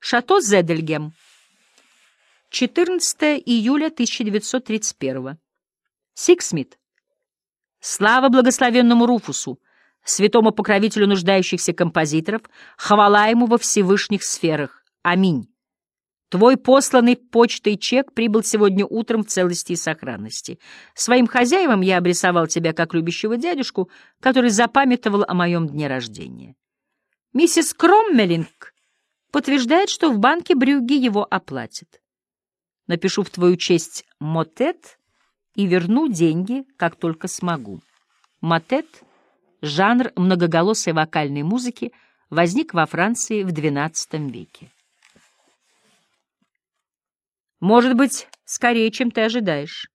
Шато Зедельгем. 14 июля 1931. Сиксмит. Слава благословенному Руфусу, святому покровителю нуждающихся композиторов, хвала ему во всевышних сферах. Аминь. Твой посланный почтой чек прибыл сегодня утром в целости и сохранности. Своим хозяевам я обрисовал тебя как любящего дядюшку, который запамятовал о моем дне рождения. Миссис Кроммелинг подтверждает, что в банке Брюгге его оплатят. Напишу в твою честь мотет и верну деньги, как только смогу. Мотет — жанр многоголосой вокальной музыки, возник во Франции в XII веке. Может быть, скорее, чем ты ожидаешь.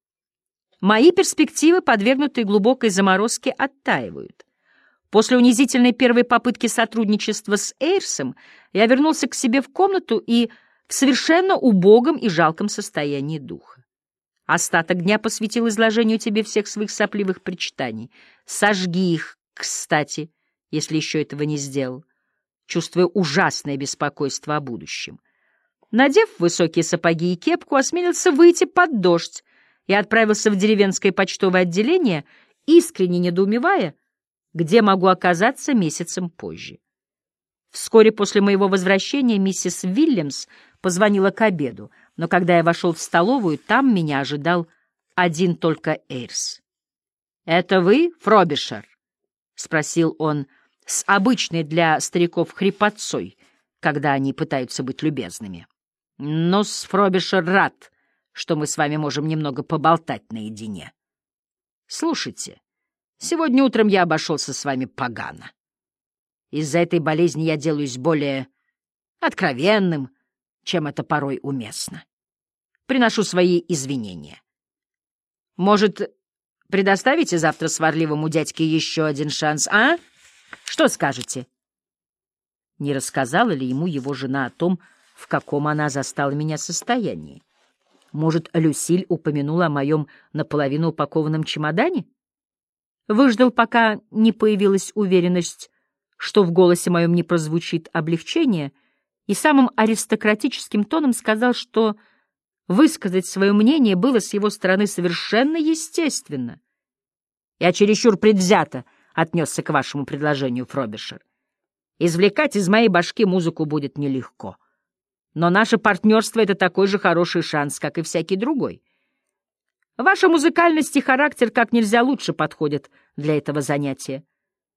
Мои перспективы, подвергнутые глубокой заморозке, оттаивают. После унизительной первой попытки сотрудничества с Эйрсом я вернулся к себе в комнату и в совершенно убогом и жалком состоянии духа. Остаток дня посвятил изложению тебе всех своих сопливых причитаний. Сожги их, кстати, если еще этого не сделал, чувствуя ужасное беспокойство о будущем. Надев высокие сапоги и кепку, осмелился выйти под дождь и отправился в деревенское почтовое отделение, искренне недоумевая, где могу оказаться месяцем позже. Вскоре после моего возвращения миссис Вильямс позвонила к обеду, но когда я вошел в столовую, там меня ожидал один только Эйрс. «Это вы, Фробишер?» — спросил он с обычной для стариков хрипотцой, когда они пытаются быть любезными. Но с Фробишер рад, что мы с вами можем немного поболтать наедине. Слушайте, сегодня утром я обошелся с вами погано. Из-за этой болезни я делаюсь более откровенным, чем это порой уместно. Приношу свои извинения. Может, предоставите завтра сварливому дядьке еще один шанс, а? Что скажете? Не рассказала ли ему его жена о том, в каком она застала меня состоянии. Может, Люсиль упомянула о моем наполовину упакованном чемодане? Выждал, пока не появилась уверенность, что в голосе моем не прозвучит облегчение, и самым аристократическим тоном сказал, что высказать свое мнение было с его стороны совершенно естественно. Я чересчур предвзято отнесся к вашему предложению, Фробишер. Извлекать из моей башки музыку будет нелегко. Но наше партнерство — это такой же хороший шанс, как и всякий другой. Ваша музыкальность и характер как нельзя лучше подходят для этого занятия.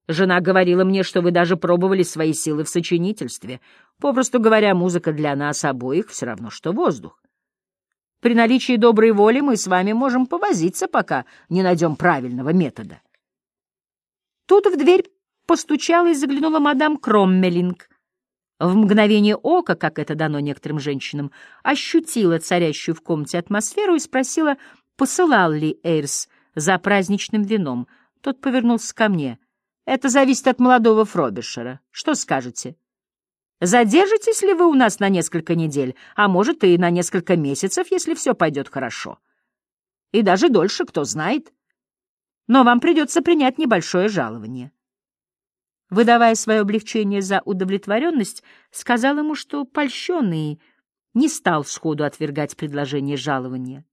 Жена говорила мне, что вы даже пробовали свои силы в сочинительстве. Попросту говоря, музыка для нас обоих все равно, что воздух. При наличии доброй воли мы с вами можем повозиться, пока не найдем правильного метода. Тут в дверь постучала и заглянула мадам Кроммелинг — в мгновение ока, как это дано некоторым женщинам, ощутила царящую в комнате атмосферу и спросила, посылал ли Эйрс за праздничным вином. Тот повернулся ко мне. «Это зависит от молодого Фробишера. Что скажете?» «Задержитесь ли вы у нас на несколько недель, а может и на несколько месяцев, если все пойдет хорошо? И даже дольше, кто знает. Но вам придется принять небольшое жалование» выдавая свое облегчение за удовлетворенность, сказал ему, что польщенный не стал сходу отвергать предложение жалования.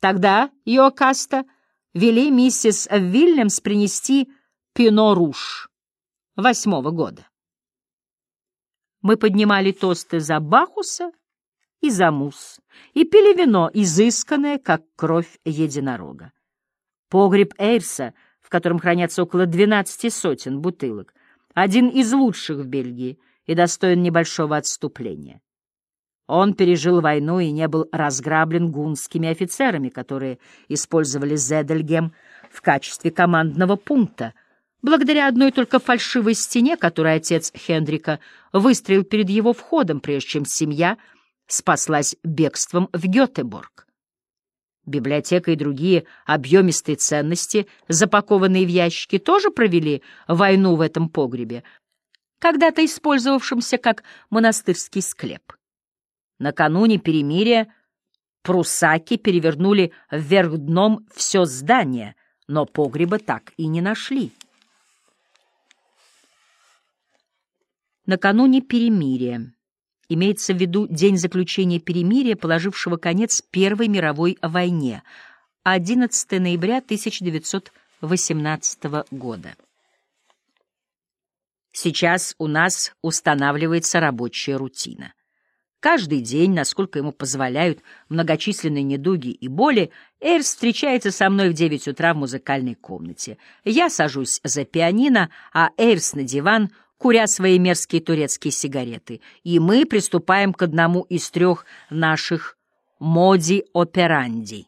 Тогда, Йокаста, вели миссис Вильямс принести пино-руш восьмого года. Мы поднимали тосты за Бахуса и за Мус и пили вино, изысканное, как кровь единорога. Погреб Эйрса — в котором хранятся около 12 сотен бутылок, один из лучших в Бельгии и достоин небольшого отступления. Он пережил войну и не был разграблен гунскими офицерами, которые использовали Зедельгем в качестве командного пункта, благодаря одной только фальшивой стене, которую отец Хендрика выстроил перед его входом, прежде чем семья спаслась бегством в Гетеборг. Библиотека и другие объемистые ценности, запакованные в ящики, тоже провели войну в этом погребе, когда-то использовавшемся как монастырский склеп. Накануне перемирия прусаки перевернули вверх дном все здание, но погреба так и не нашли. Накануне перемирия. имеется в виду день заключения перемирия, положившего конец Первой мировой войне, 11 ноября 1918 года. Сейчас у нас устанавливается рабочая рутина. Каждый день, насколько ему позволяют многочисленные недуги и боли, Эйрс встречается со мной в девять утра в музыкальной комнате. Я сажусь за пианино, а Эйрс на диван, куря свои мерзкие турецкие сигареты, и мы приступаем к одному из трех наших «моди операнди»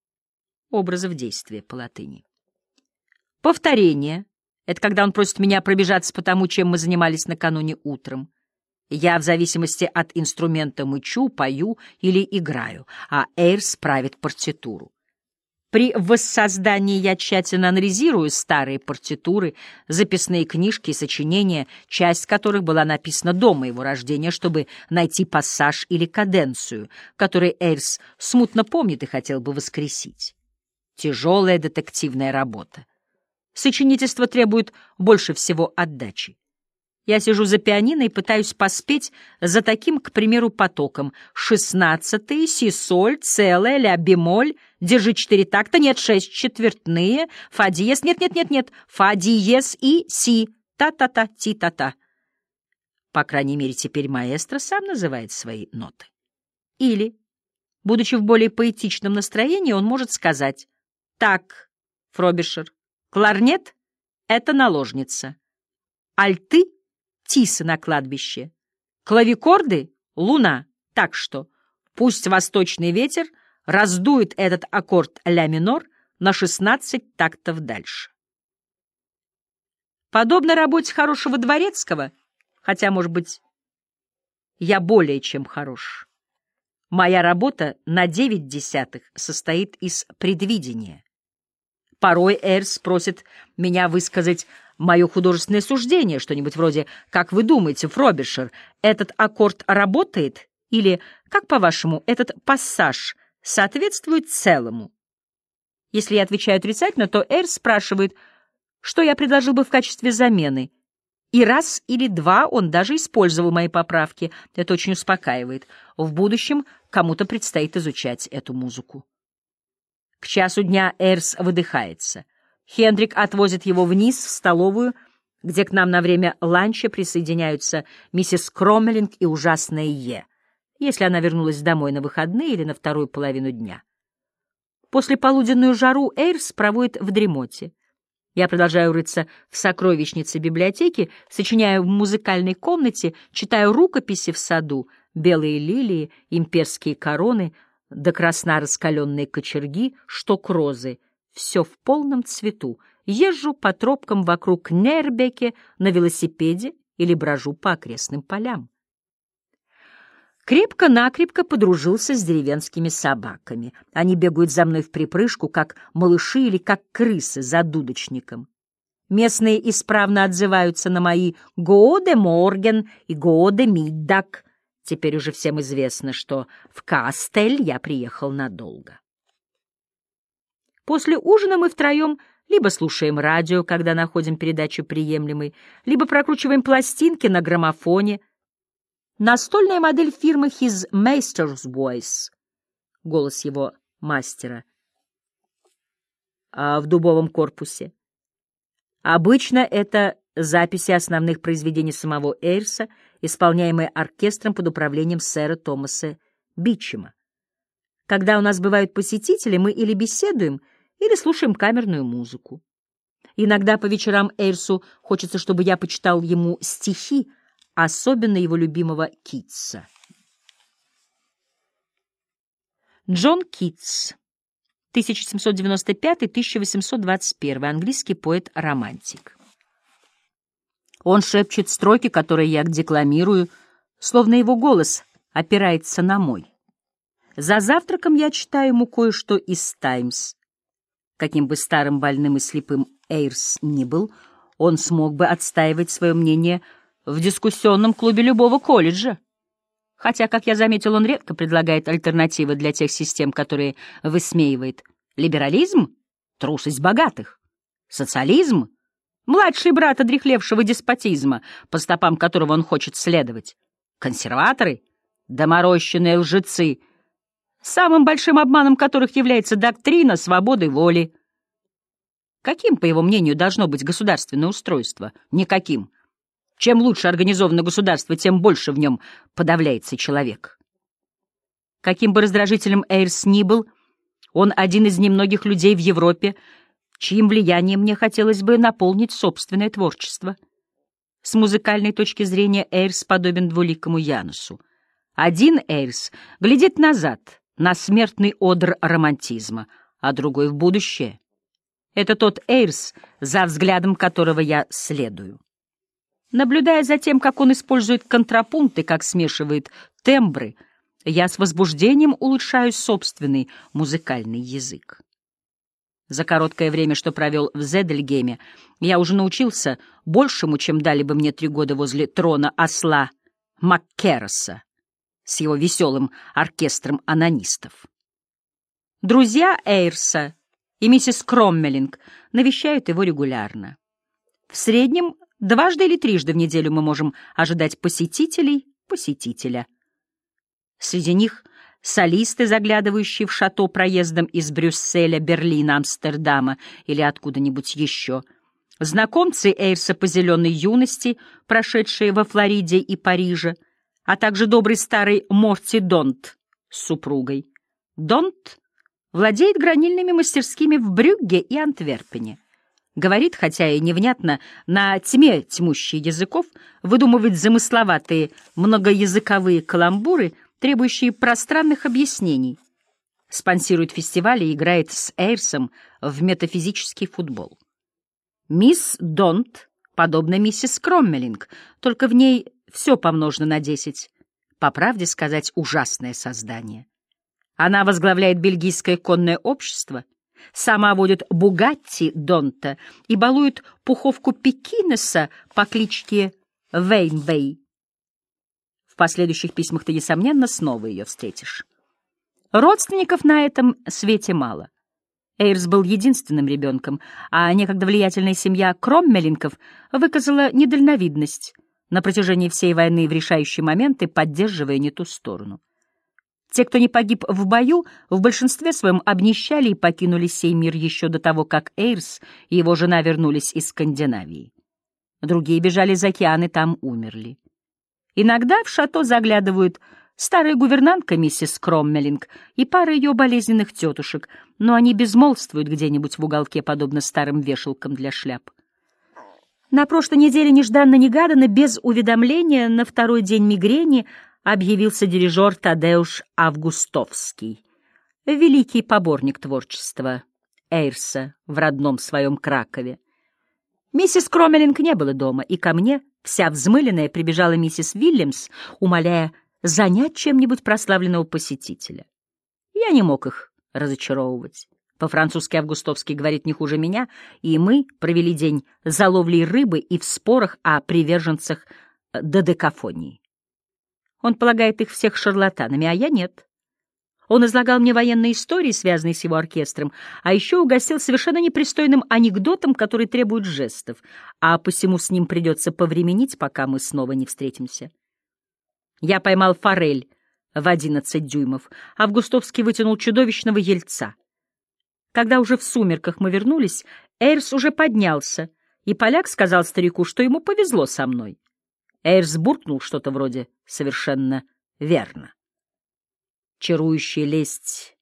— образов действия по латыни. Повторение — это когда он просит меня пробежаться по тому, чем мы занимались накануне утром. Я в зависимости от инструмента мычу, пою или играю, а Эйрс правит партитуру. При воссоздании я тщательно анализирую старые партитуры, записные книжки и сочинения, часть которых была написана до моего рождения, чтобы найти пассаж или каденцию, который Эйрс смутно помнит и хотел бы воскресить. Тяжелая детективная работа. Сочинительство требует больше всего отдачи. Я сижу за пианино и пытаюсь поспеть за таким, к примеру, потоком. Шестнадцатый, си-соль, целая, ля-бемоль, держи четыре такта, нет, шесть. Четвертные, фа-диез, нет-нет-нет-нет, фа-диез и си, та-та-та, ти-та-та. По крайней мере, теперь маэстро сам называет свои ноты. Или, будучи в более поэтичном настроении, он может сказать «Так, Фробишер, кларнет — это наложница, альты — тисы на кладбище. Клавикорды — луна, так что пусть восточный ветер раздует этот аккорд ля минор на 16 тактов дальше. Подобно работе хорошего дворецкого, хотя, может быть, я более чем хорош. Моя работа на девять десятых состоит из предвидения. Порой Эрс просит меня высказать мое художественное суждение, что-нибудь вроде «Как вы думаете, Фробишер, этот аккорд работает?» или «Как, по-вашему, этот пассаж соответствует целому?» Если я отвечаю отрицательно, то Эрс спрашивает, что я предложил бы в качестве замены. И раз или два он даже использовал мои поправки. Это очень успокаивает. В будущем кому-то предстоит изучать эту музыку. К часу дня Эрс выдыхается. Хендрик отвозит его вниз в столовую, где к нам на время ланча присоединяются миссис Кромелинг и ужасная Е, если она вернулась домой на выходные или на вторую половину дня. После полуденную жару Эйрс проводит в дремоте. Я продолжаю рыться в сокровищнице библиотеки, сочиняю в музыкальной комнате, читаю рукописи в саду, белые лилии, имперские короны — до красна раскаленные кочерги, шток розы. Все в полном цвету. Езжу по тропкам вокруг Нербеке на велосипеде или брожу по окрестным полям. Крепко-накрепко подружился с деревенскими собаками. Они бегают за мной в припрыжку, как малыши или как крысы за дудочником. Местные исправно отзываются на мои «Годе Морген» и «Годе Миддак», Теперь уже всем известно, что в Кастель я приехал надолго. После ужина мы втроем либо слушаем радио, когда находим передачу приемлемой, либо прокручиваем пластинки на граммофоне. Настольная модель фирмы His Master's Voice, голос его мастера, а в дубовом корпусе. Обычно это записи основных произведений самого Эйрса, исполняемые оркестром под управлением сэра Томаса Бичема. Когда у нас бывают посетители, мы или беседуем, или слушаем камерную музыку. Иногда по вечерам Эйрсу хочется, чтобы я почитал ему стихи, особенно его любимого Китса. Джон Китс, 1795-1821, английский поэт-романтик. Он шепчет строки, которые я декламирую, словно его голос опирается на мой. За завтраком я читаю ему кое-что из «Таймс». Каким бы старым, больным и слепым Эйрс ни был, он смог бы отстаивать свое мнение в дискуссионном клубе любого колледжа. Хотя, как я заметил, он редко предлагает альтернативы для тех систем, которые высмеивает. Либерализм — трусость богатых. Социализм — младший брат одрехлевшего деспотизма, по стопам которого он хочет следовать. Консерваторы? Доморощенные лжецы, самым большим обманом которых является доктрина свободы воли. Каким, по его мнению, должно быть государственное устройство? Никаким. Чем лучше организовано государство, тем больше в нем подавляется человек. Каким бы раздражителем Эйрс ни был, он один из немногих людей в Европе, чьим влиянием мне хотелось бы наполнить собственное творчество. С музыкальной точки зрения Эйрс подобен двуликому Янусу. Один Эйрс глядит назад, на смертный одр романтизма, а другой — в будущее. Это тот Эйрс, за взглядом которого я следую. Наблюдая за тем, как он использует контрапункты, как смешивает тембры, я с возбуждением улучшаю собственный музыкальный язык. За короткое время, что провел в Зедельгеме, я уже научился большему, чем дали бы мне три года возле трона осла Маккероса с его веселым оркестром анонистов. Друзья Эйрса и миссис Кроммелинг навещают его регулярно. В среднем дважды или трижды в неделю мы можем ожидать посетителей посетителя. Среди них солисты, заглядывающие в шато проездом из Брюсселя, Берлина, Амстердама или откуда-нибудь еще, знакомцы Эйрса по зеленой юности, прошедшие во Флориде и Париже, а также добрый старый Морти Донт с супругой. Донт владеет гранильными мастерскими в Брюгге и Антверпене. Говорит, хотя и невнятно, на тьме тьмущий языков, выдумывает замысловатые многоязыковые каламбуры, требующие пространных объяснений. Спонсирует фестивали и играет с Эйрсом в метафизический футбол. Мисс Донт, подобно миссис Кроммелинг, только в ней все помножено на десять. По правде сказать, ужасное создание. Она возглавляет бельгийское конное общество, сама водит Бугатти Донта и балует пуховку Пекинеса по кличке Вейнбей. В последующих письмах ты, несомненно, снова ее встретишь. Родственников на этом свете мало. Эйрс был единственным ребенком, а некогда влиятельная семья Кроммелинков выказала недальновидность, на протяжении всей войны в решающие моменты поддерживая не ту сторону. Те, кто не погиб в бою, в большинстве своем обнищали и покинули сей мир еще до того, как Эйрс и его жена вернулись из Скандинавии. Другие бежали за океан и там умерли. Иногда в шато заглядывают старая гувернантка миссис Кроммелинг и пара ее болезненных тетушек, но они безмолвствуют где-нибудь в уголке, подобно старым вешалкам для шляп. На прошлой неделе нежданно-негаданно, без уведомления, на второй день мигрени — объявился дирижер Тадеуш Августовский, великий поборник творчества Эйрса в родном своем Кракове. Миссис Кромелинг не было дома, и ко мне, вся взмыленная, прибежала миссис Вильямс, умоляя занять чем-нибудь прославленного посетителя. Я не мог их разочаровывать. По-французски Августовский говорит не хуже меня, и мы провели день за ловлей рыбы и в спорах о приверженцах додекафонии. Он полагает их всех шарлатанами, а я нет. Он излагал мне военные истории, связанные с его оркестром, а еще угостил совершенно непристойным анекдотом, который требует жестов, а посему с ним придется повременить, пока мы снова не встретимся. Я поймал форель в одиннадцать дюймов, Августовский вытянул чудовищного ельца. Когда уже в сумерках мы вернулись, Эйрс уже поднялся, и поляк сказал старику, что ему повезло со мной. Эйрс буркнул что-то вроде «совершенно верно». Чарующая лесть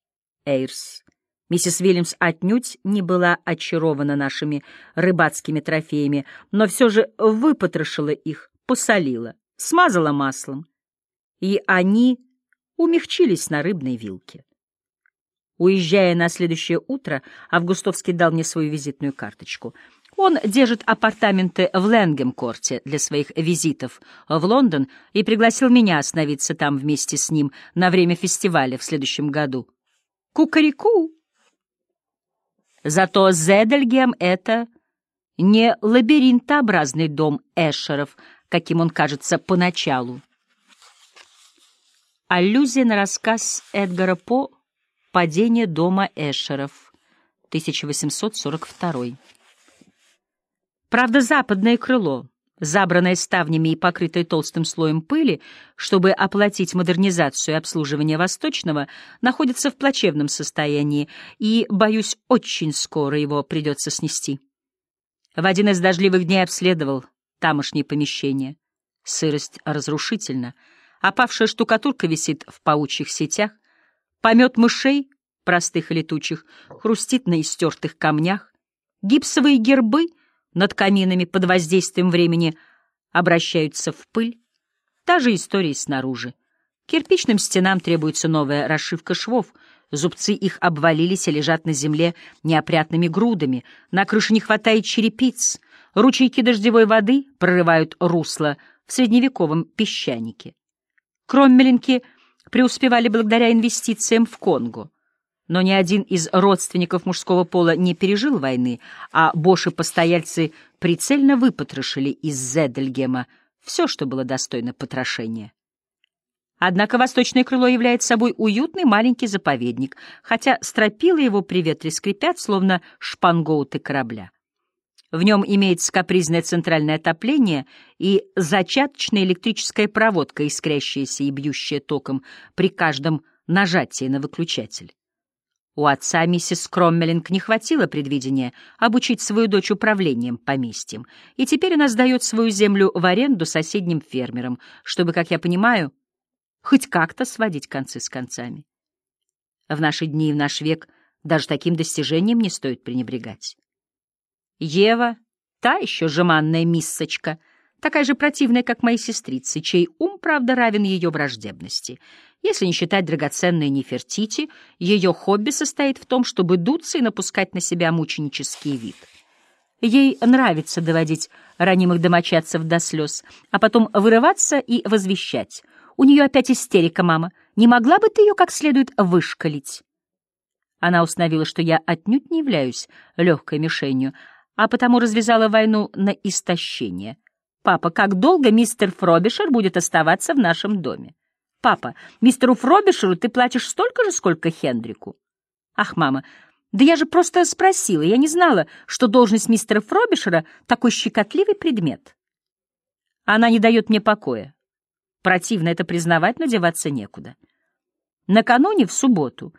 Эйрс. Миссис Вильямс отнюдь не была очарована нашими рыбацкими трофеями, но все же выпотрошила их, посолила, смазала маслом, и они умягчились на рыбной вилке. Уезжая на следующее утро, Августовский дал мне свою визитную карточку — он держит апартаменты в Лэнгем-корте для своих визитов в Лондон и пригласил меня остановиться там вместе с ним на время фестиваля в следующем году. Кукареку! Зато Зедельгем — это не лабиринтообразный дом Эшеров, каким он кажется поначалу. Аллюзия на рассказ Эдгара По «Падение дома Эшеров», 1842 Правда, западное крыло, забранная ставнями и покрытая толстым слоем пыли, чтобы оплатить модернизацию и обслуживание Восточного, находится в плачевном состоянии, и, боюсь, очень скоро его придется снести. В один из дождливых дней обследовал тамошние помещения. Сырость разрушительна. Опавшая штукатурка висит в паучьих сетях. Помет мышей, простых и летучих, хрустит на истертых камнях. Гипсовые гербы над каминами под воздействием времени обращаются в пыль. Та же история снаружи. Кирпичным стенам требуется новая расшивка швов. Зубцы их обвалились и лежат на земле неопрятными грудами. На крыше не хватает черепиц. Ручейки дождевой воды прорывают русло в средневековом песчанике. Кроммелинки преуспевали благодаря инвестициям в Конго. Но ни один из родственников мужского пола не пережил войны, а боши-постояльцы прицельно выпотрошили из Зедельгема все, что было достойно потрошения. Однако восточное крыло является собой уютный маленький заповедник, хотя стропила его при ветре скрипят, словно шпангоуты корабля. В нем имеется капризное центральное отопление и зачаточная электрическая проводка, искрящаяся и бьющая током при каждом нажатии на выключатель. У отца миссис Кроммелинг не хватило предвидения обучить свою дочь управлением поместьем, и теперь она сдает свою землю в аренду соседним фермерам, чтобы, как я понимаю, хоть как-то сводить концы с концами. В наши дни и в наш век даже таким достижением не стоит пренебрегать. Ева, та еще жеманная миссочка, такая же противная, как мои сестрицы, чей ум, правда, равен ее враждебности — если не считать драгоценной Нефертити, ее хобби состоит в том, чтобы дуться и напускать на себя мученический вид. Ей нравится доводить ранимых домочадцев до слез, а потом вырываться и возвещать. У нее опять истерика, мама. Не могла бы ты ее как следует вышкалить? Она установила, что я отнюдь не являюсь легкой мишенью, а потому развязала войну на истощение. «Папа, как долго мистер Фробишер будет оставаться в нашем доме?» Папа, мистеру Фробишеру ты платишь столько же, сколько Хендрику? Ах, мама, да я же просто спросила, я не знала, что должность мистера Фробишера — такой щекотливый предмет. Она не дает мне покоя. Противно это признавать, но деваться некуда. Накануне, в субботу,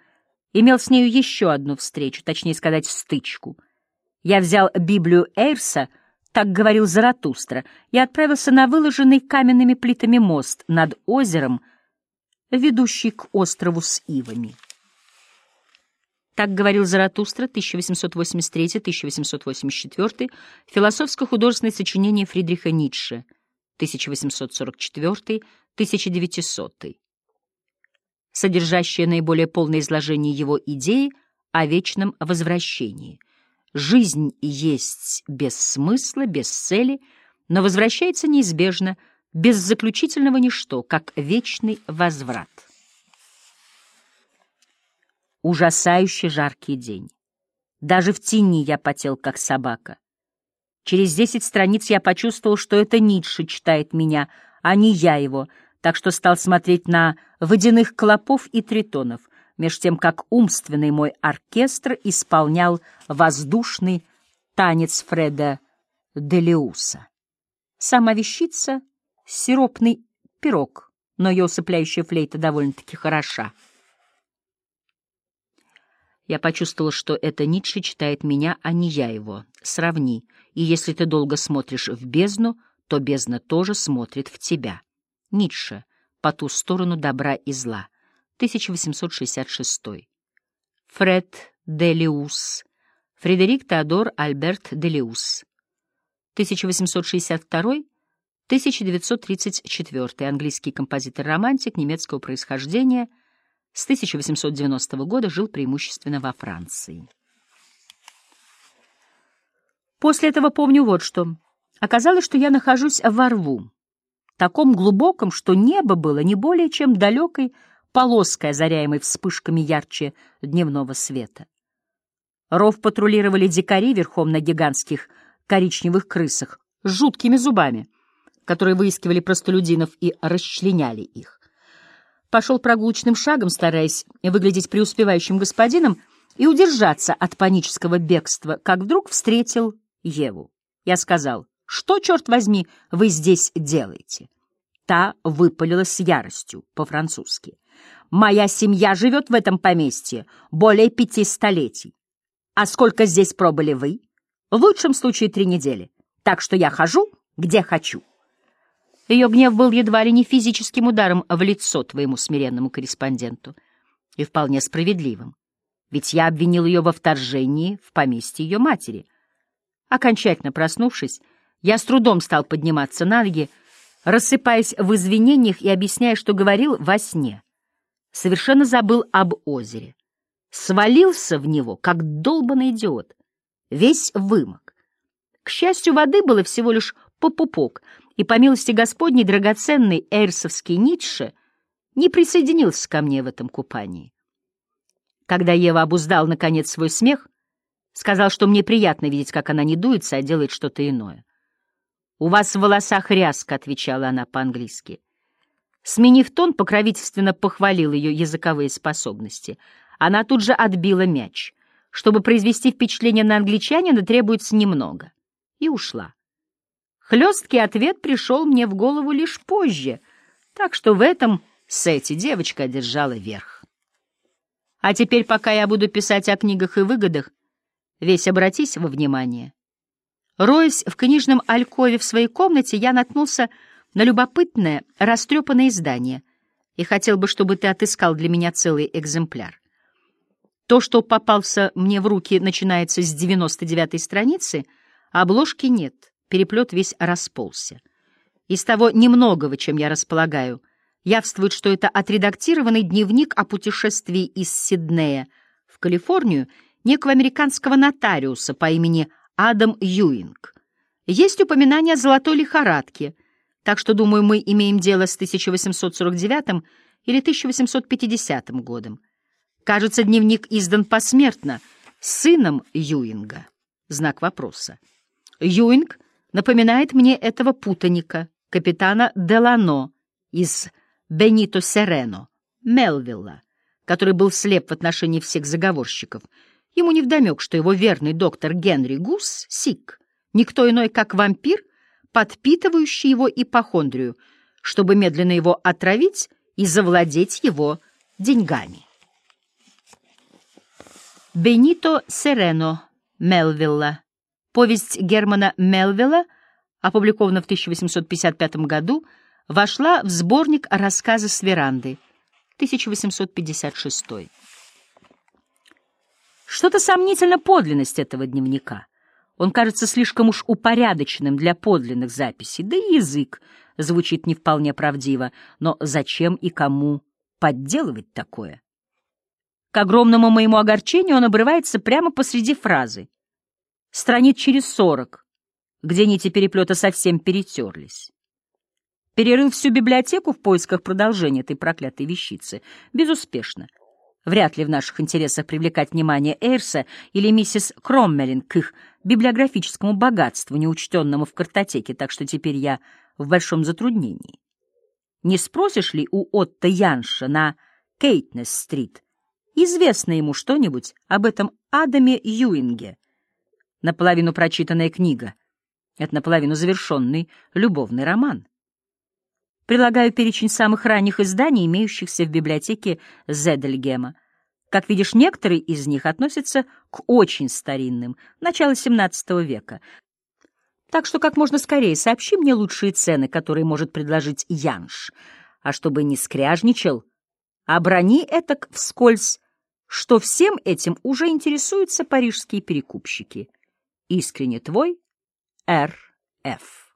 имел с нею еще одну встречу, точнее сказать, стычку. Я взял Библию Эйрса, так говорил Заратустра, и отправился на выложенный каменными плитами мост над озером — ведущий к острову с ивами. Так говорил Заратустра, 1883-1884, философско-художественное сочинение Фридриха Ницше, 1844-1900, содержащее наиболее полное изложение его идеи о вечном возвращении. Жизнь есть без смысла, без цели, но возвращается неизбежно – без заключительного ничто, как вечный возврат. Ужасающий жаркий день. Даже в тени я потел, как собака. Через десять страниц я почувствовал, что это Ницше читает меня, а не я его, так что стал смотреть на водяных клопов и тритонов, меж тем, как умственный мой оркестр исполнял воздушный танец Фреда Делиуса. Сама вещица — сиропный пирог, но ее усыпляющая флейта довольно-таки хороша. Я почувствовала, что это Ницше читает меня, а не я его. Сравни. И если ты долго смотришь в бездну, то бездна тоже смотрит в тебя. Ницше. По ту сторону добра и зла. 1866. Фред Делиус. Фредерик Теодор Альберт Делиус. 1862 1934 английский композитор-романтик немецкого происхождения, с 1890 года жил преимущественно во Франции. После этого помню вот что. Оказалось, что я нахожусь во рву, таком глубоком, что небо было не более чем далекой полоской, озаряемой вспышками ярче дневного света. Ров патрулировали дикари верхом на гигантских коричневых крысах с жуткими зубами — которые выискивали простолюдинов и расчленяли их. Пошел прогулочным шагом, стараясь выглядеть преуспевающим господином и удержаться от панического бегства, как вдруг встретил Еву. Я сказал, Что, черт возьми, вы здесь делаете?» Та выпалила с яростью по-французски. «Моя семья живет в этом поместье более пяти столетий. А сколько здесь пробыли вы? В лучшем случае три недели. Так что я хожу, где хочу». Ее гнев был едва ли не физическим ударом в лицо твоему смиренному корреспонденту. И вполне справедливым. Ведь я обвинил ее во вторжении в поместье ее матери. Окончательно проснувшись, я с трудом стал подниматься на ноги, рассыпаясь в извинениях и объясняя, что говорил во сне. Совершенно забыл об озере. Свалился в него, как долбанный идиот. Весь вымок. К счастью, воды было всего лишь по пупок, и, по милости Господней, драгоценный эрсовский Ницше не присоединился ко мне в этом купании. Когда Ева обуздал, наконец, свой смех, сказал, что мне приятно видеть, как она не дуется, а делает что-то иное. «У вас в волосах ряска», — отвечала она по-английски. Сменив тон, покровительственно похвалил ее языковые способности. Она тут же отбила мяч. Чтобы произвести впечатление на англичанина, требуется немного. И ушла. Хлесткий ответ пришел мне в голову лишь позже, так что в этом сете девочка одержала верх. А теперь, пока я буду писать о книгах и выгодах, весь обратись во внимание. Роясь в книжном алькове в своей комнате, я наткнулся на любопытное, растрепанное издание и хотел бы, чтобы ты отыскал для меня целый экземпляр. То, что попался мне в руки, начинается с 99-й страницы, а обложки нет, переплет весь расползся. Из того немногого, чем я располагаю, явствует, что это отредактированный дневник о путешествии из Сиднея в Калифорнию некого американского нотариуса по имени Адам Юинг. Есть упоминание о золотой лихорадке, так что, думаю, мы имеем дело с 1849 или 1850 годом. Кажется, дневник издан посмертно, сыном Юинга. Знак вопроса. Юинг напоминает мне этого путаника, капитана Делано из Бенито Серено, Мелвилла, который был слеп в отношении всех заговорщиков. Ему невдомек, что его верный доктор Генри Гус — сик, никто иной, как вампир, подпитывающий его ипохондрию, чтобы медленно его отравить и завладеть его деньгами. Бенито Серено, Мелвилла. Повесть Германа Мелвилла, опубликована в 1855 году, вошла в сборник рассказы с веранды, 1856. Что-то сомнительно подлинность этого дневника. Он кажется слишком уж упорядоченным для подлинных записей, да и язык звучит не вполне правдиво, но зачем и кому подделывать такое? К огромному моему огорчению он обрывается прямо посреди фразы. Страниц через сорок, где нити переплета совсем перетерлись. Перерыл всю библиотеку в поисках продолжения этой проклятой вещицы. Безуспешно. Вряд ли в наших интересах привлекать внимание Эйрса или миссис Кроммелин к их библиографическому богатству, неучтенному в картотеке, так что теперь я в большом затруднении. Не спросишь ли у Отто Янша на Кейтнес-стрит, известно ему что-нибудь об этом Адаме Юинге? Наполовину прочитанная книга. Это наполовину завершенный любовный роман. Прилагаю перечень самых ранних изданий, имеющихся в библиотеке Зедельгема. Как видишь, некоторые из них относятся к очень старинным, начала XVII века. Так что как можно скорее сообщи мне лучшие цены, которые может предложить Янш. А чтобы не скряжничал, оброни этак вскользь, что всем этим уже интересуются парижские перекупщики. Искренне твой Р.Ф.